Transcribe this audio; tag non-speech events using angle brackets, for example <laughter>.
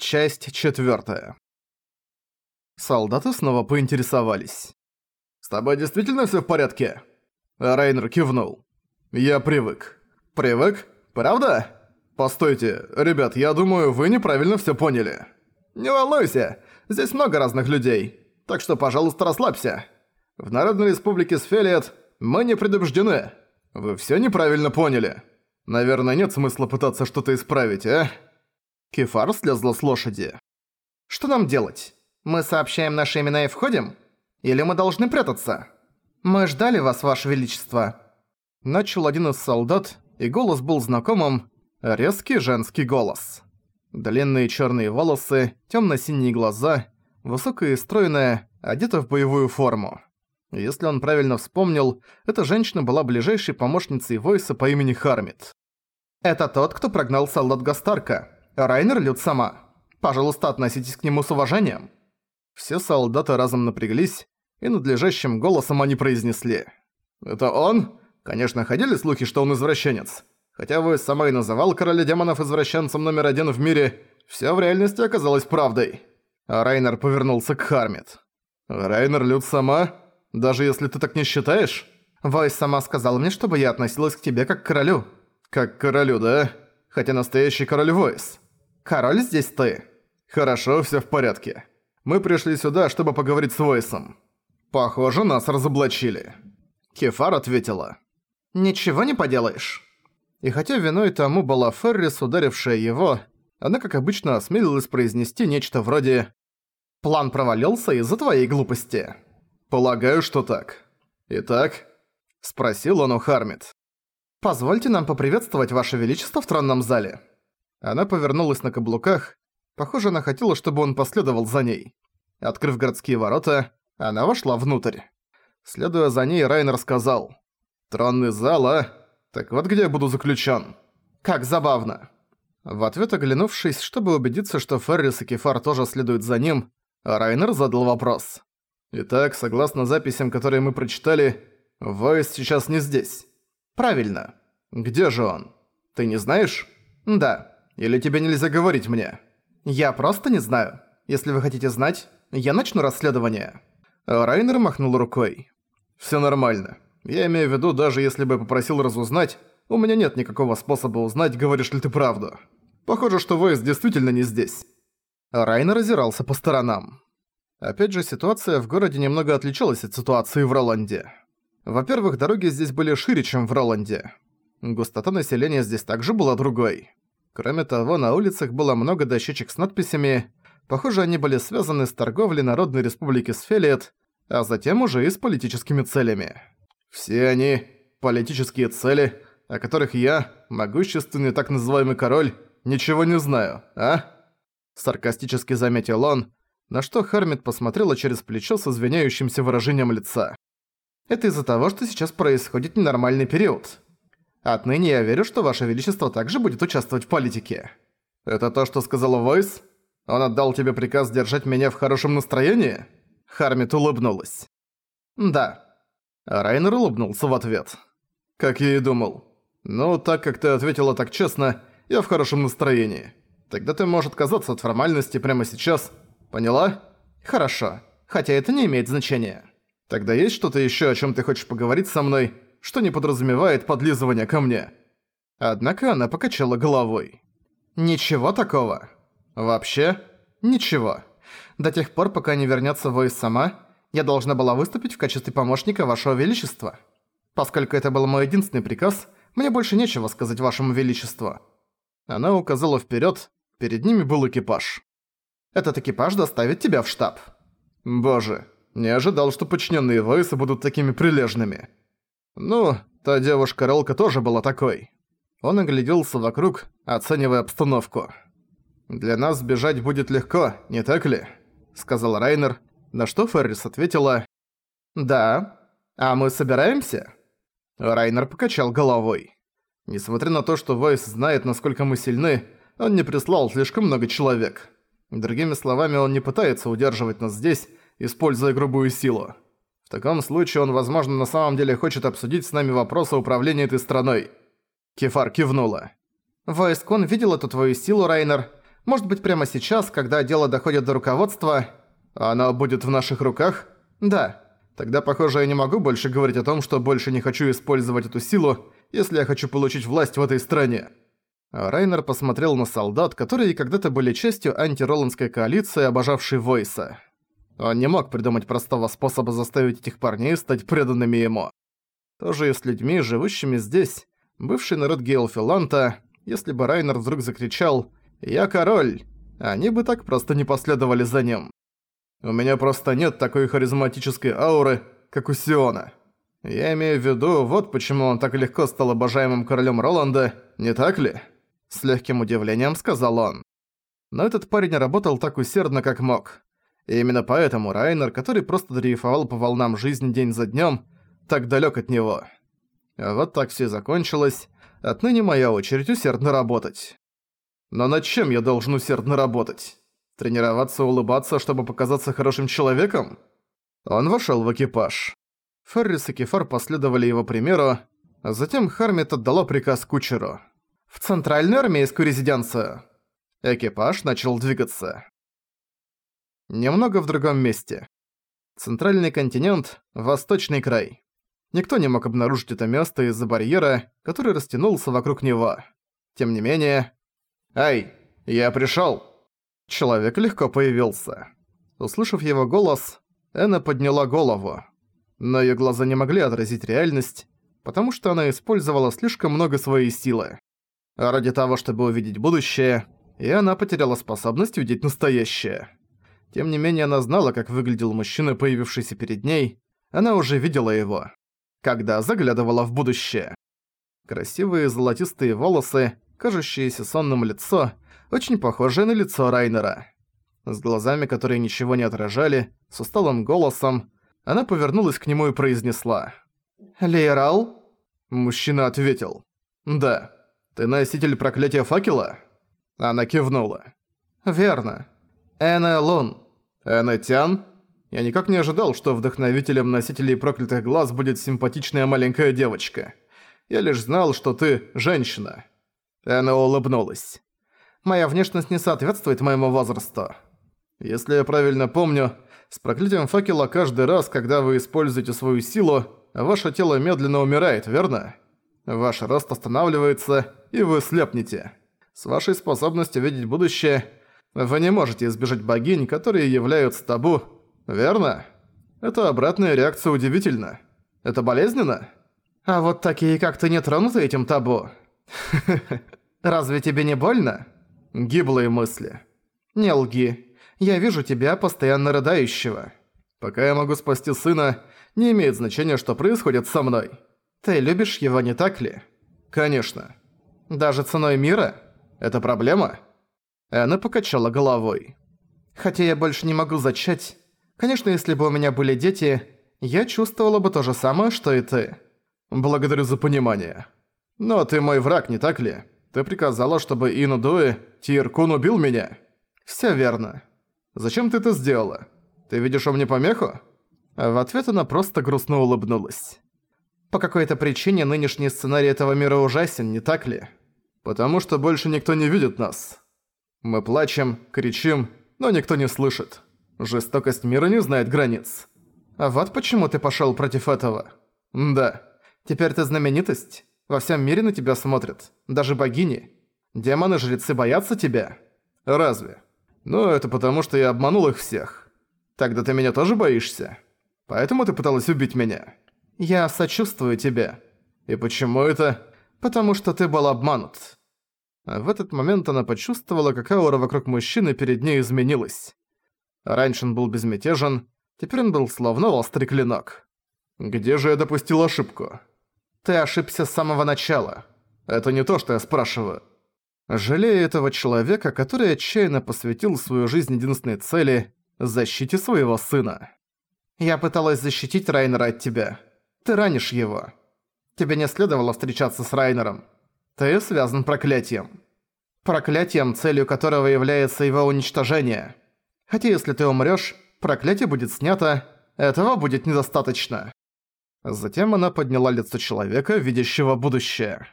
Часть четвертая. Солдаты снова поинтересовались. «С тобой действительно все в порядке?» Райнер кивнул. «Я привык». «Привык? Правда?» «Постойте, ребят, я думаю, вы неправильно все поняли». «Не волнуйся, здесь много разных людей, так что, пожалуйста, расслабься. В Народной Республике Сфелиет мы не предубеждены. Вы все неправильно поняли. Наверное, нет смысла пытаться что-то исправить, а?» Кефар слезла с лошади. «Что нам делать? Мы сообщаем наши имена и входим? Или мы должны прятаться? Мы ждали вас, ваше величество». Начал один из солдат, и голос был знакомым, резкий женский голос. Длинные черные волосы, темно-синие глаза, высокая и стройная, одета в боевую форму. Если он правильно вспомнил, эта женщина была ближайшей помощницей Войса по имени Хармит. «Это тот, кто прогнал солдат Гастарка», Райнер Люд сама. Пожалуйста, относитесь к нему с уважением». Все солдаты разом напряглись, и надлежащим голосом они произнесли. «Это он? Конечно, ходили слухи, что он извращенец. Хотя вы сама и называл короля демонов извращенцем номер один в мире, все в реальности оказалось правдой». А Райнер повернулся к Хармит. «Райнер Люд сама? Даже если ты так не считаешь?» «Войс сама сказала мне, чтобы я относилась к тебе как к королю». «Как к королю, да? Хотя настоящий король Войс. Король здесь ты. Хорошо, всё в порядке. Мы пришли сюда, чтобы поговорить с Войсом. Похоже, нас разоблачили. Кефар ответила. Ничего не поделаешь. И хотя виной тому была Феррис, ударившая его, она, как обычно, осмелилась произнести нечто вроде «План провалился из-за твоей глупости». «Полагаю, что так». «Итак?» – спросил он у Хармит. «Позвольте нам поприветствовать Ваше Величество в тронном зале». Она повернулась на каблуках. Похоже, она хотела, чтобы он последовал за ней. Открыв городские ворота, она вошла внутрь. Следуя за ней, Райнер сказал. «Тронный зал, а? Так вот где я буду заключен. Как забавно!» В ответ оглянувшись, чтобы убедиться, что Феррис и Кефар тоже следуют за ним, Райнер задал вопрос. «Итак, согласно записям, которые мы прочитали, Войс сейчас не здесь». «Правильно. Где же он? Ты не знаешь?» «Да. Или тебе нельзя говорить мне? Я просто не знаю. Если вы хотите знать, я начну расследование». Райнер махнул рукой. «Всё нормально. Я имею в виду, даже если бы попросил разузнать, у меня нет никакого способа узнать, говоришь ли ты правду. Похоже, что Войс действительно не здесь». Райнер озирался по сторонам. Опять же, ситуация в городе немного отличалась от ситуации в Роланде. Во-первых, дороги здесь были шире, чем в Роланде. Густота населения здесь также была другой. Кроме того, на улицах было много дощечек с надписями. Похоже, они были связаны с торговлей Народной Республики Сфелиет, а затем уже и с политическими целями. Все они – политические цели, о которых я, могущественный так называемый король, ничего не знаю, а? Саркастически заметил он, на что Хармит посмотрела через плечо с извиняющимся выражением лица. Это из-за того, что сейчас происходит ненормальный период. Отныне я верю, что Ваше Величество также будет участвовать в политике. Это то, что сказала Войс? Он отдал тебе приказ держать меня в хорошем настроении? Хармит улыбнулась. Да. Райнер улыбнулся в ответ. Как я и думал. Ну, так как ты ответила так честно, я в хорошем настроении. Тогда ты можешь отказаться от формальности прямо сейчас. Поняла? Хорошо. Хотя это не имеет значения. Тогда есть что-то ещё, о чём ты хочешь поговорить со мной? что не подразумевает подлизывание ко мне. Однако она покачала головой. «Ничего такого. Вообще, ничего. До тех пор, пока не вернется Войс сама, я должна была выступить в качестве помощника Вашего Величества. Поскольку это был мой единственный приказ, мне больше нечего сказать Вашему Величеству». Она указала вперед. перед ними был экипаж. «Этот экипаж доставит тебя в штаб». «Боже, не ожидал, что подчиненные Войса будут такими прилежными». Ну, та девушка-ролка тоже была такой. Он огляделся вокруг, оценивая обстановку. «Для нас сбежать будет легко, не так ли?» — сказал Райнер, на что Феррис ответила «Да. А мы собираемся?» Райнер покачал головой. Несмотря на то, что Войс знает, насколько мы сильны, он не прислал слишком много человек. Другими словами, он не пытается удерживать нас здесь, используя грубую силу. В таком случае он, возможно, на самом деле хочет обсудить с нами вопросы управления этой страной». Кефар кивнула. «Войскон видел эту твою силу, Райнер. Может быть, прямо сейчас, когда дело доходит до руководства, оно будет в наших руках? Да. Тогда, похоже, я не могу больше говорить о том, что больше не хочу использовать эту силу, если я хочу получить власть в этой стране. Райнер посмотрел на солдат, которые когда-то были частью антироландской коалиции, обожавшей Войса. Он не мог придумать простого способа заставить этих парней стать преданными ему. Тоже и с людьми, живущими здесь, бывший народ Гейлфиланта, если бы Райнер вдруг закричал «Я король!», они бы так просто не последовали за ним. У меня просто нет такой харизматической ауры, как у Сиона. Я имею в виду, вот почему он так легко стал обожаемым королем Роланда, не так ли?» С легким удивлением сказал он. Но этот парень работал так усердно, как мог. И именно поэтому Райнер, который просто дрейфовал по волнам жизни день за днем, так далек от него. Вот так все закончилось. Отныне моя очередь усердно работать. Но над чем я должен усердно работать? Тренироваться улыбаться, чтобы показаться хорошим человеком? Он вошел в экипаж. Феррис и Кефар последовали его примеру, а затем Хармит отдала приказ кучеру. «В центральную армейскую резиденцию!» Экипаж начал двигаться. Немного в другом месте. Центральный континент, восточный край. Никто не мог обнаружить это место из-за барьера, который растянулся вокруг него. Тем не менее... «Эй, я пришёл!» Человек легко появился. Услышав его голос, Эна подняла голову. Но её глаза не могли отразить реальность, потому что она использовала слишком много своей силы. А ради того, чтобы увидеть будущее, и она потеряла способность видеть настоящее. Тем не менее, она знала, как выглядел мужчина, появившийся перед ней. Она уже видела его, когда заглядывала в будущее. Красивые золотистые волосы, кажущееся сонным лицо — очень похожее на лицо Райнера. С глазами, которые ничего не отражали, с усталым голосом, она повернулась к нему и произнесла. «Лейрал?» Мужчина ответил. «Да. Ты носитель проклятия факела?» Она кивнула. «Верно. Эна Лун». «Эна Тян?» Я никак не ожидал, что вдохновителем носителей проклятых глаз будет симпатичная маленькая девочка. Я лишь знал, что ты женщина. Эна улыбнулась моя внешность не соответствует моему возрасту. Если я правильно помню, с проклятием факела каждый раз, когда вы используете свою силу, ваше тело медленно умирает, верно? Ваш рост останавливается, и вы слепнете. С вашей способностью видеть будущее, вы не можете избежать богинь, которые являются табу, верно? Это обратная реакция удивительна. Это болезненно? А вот такие, как ты, не тронуты этим табу. <laughs> Разве тебе не больно? Гиблые мысли. «Не лги. Я вижу тебя, постоянно рыдающего. Пока я могу спасти сына, не имеет значения, что происходит со мной. Ты любишь его, не так ли?» «Конечно. Даже ценой мира? Это проблема?» Она покачала головой. «Хотя я больше не могу зачать. Конечно, если бы у меня были дети, я чувствовала бы то же самое, что и ты. Благодарю за понимание. Но ты мой враг, не так ли?» Ты приказала, чтобы Инудуэ Тиркун убил меня? Всё верно. Зачем ты это сделала? Ты видишь у меня помеху? в ответ она просто грустно улыбнулась. По какой-то причине нынешний сценарий этого мира ужасен, не так ли? Потому что больше никто не видит нас. Мы плачем, кричим, но никто не слышит. Жестокость мира не знает границ. А вот почему ты пошёл против этого. Да. Теперь ты знаменитость. Во всем мире на тебя смотрят. Даже богини. Демоны-жрецы боятся тебя? Разве? Ну, это потому, что я обманул их всех. Тогда ты меня тоже боишься? Поэтому ты пыталась убить меня? Я сочувствую тебе. И почему это? Потому что ты был обманут. А в этот момент она почувствовала, как аура вокруг мужчины перед ней изменилась. Раньше он был безмятежен, теперь он был словно острый клинок. Где же я допустил ошибку? Ты ошибся с самого начала. Это не то, что я спрашиваю. Жалею этого человека, который отчаянно посвятил свою жизнь единственной цели – защите своего сына. Я пыталась защитить Райнера от тебя. Ты ранишь его. Тебе не следовало встречаться с Райнером. Ты связан проклятием. Проклятием, целью которого является его уничтожение. Хотя если ты умрёшь, проклятие будет снято, этого будет недостаточно. Затем она подняла лицо человека, видящего будущее.